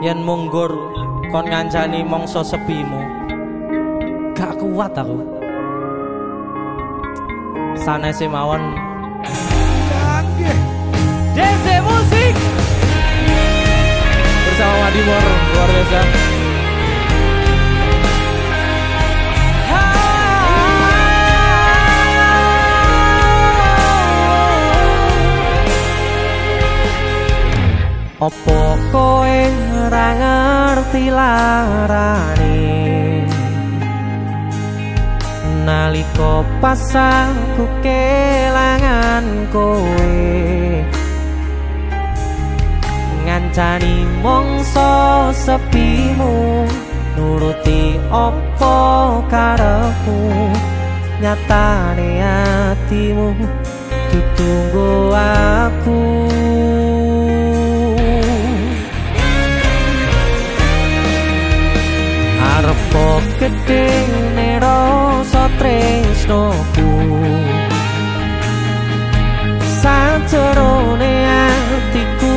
yen munggur kon ngancani mongso sepimu. Gak kuat aku. Sanese mawon. DC Musik. Bersama Madimor luar biasa Opo kowe ora ngerti larane? Naliko pas aku kelangan kowe Ngancani mongso sepimu Nuruti opo karepmu Nyatane hatimu Tutunggu aku Arepo gede nero tresnoku Sancerone atiku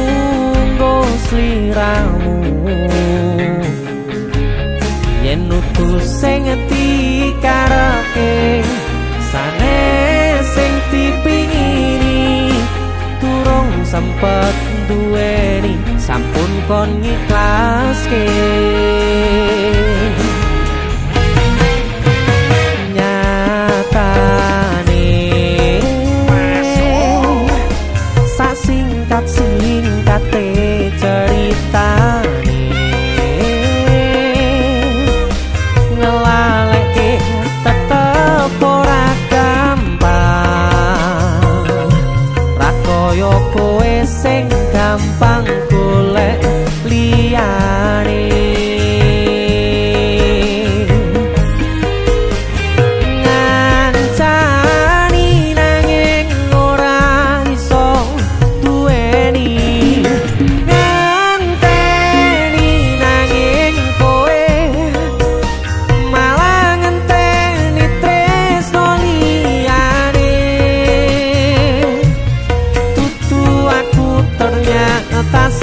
nggo sliramu. Yen utus sing dikarake sane sing dipingini turung sempet duweni sampun kon that sea pasa.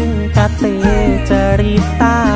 singkate cerita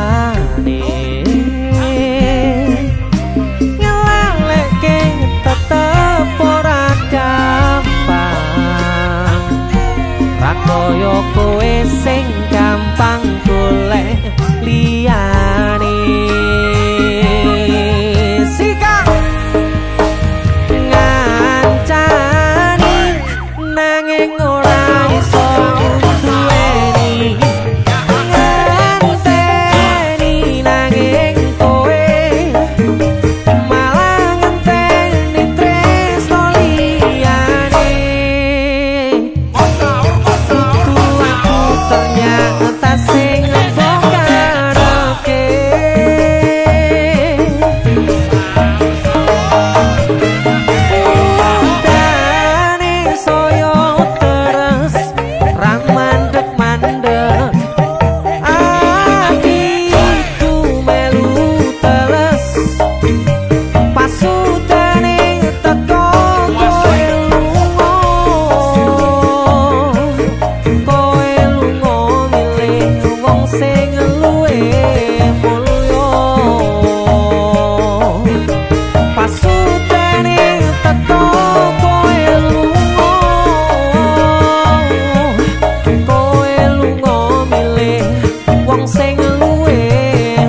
sing we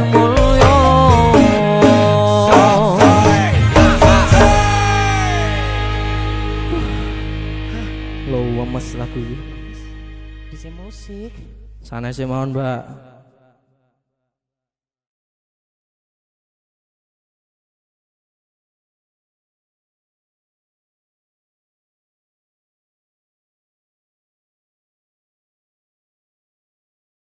kulyo loh Mas lagu iki dise musik sanese mohon mbak.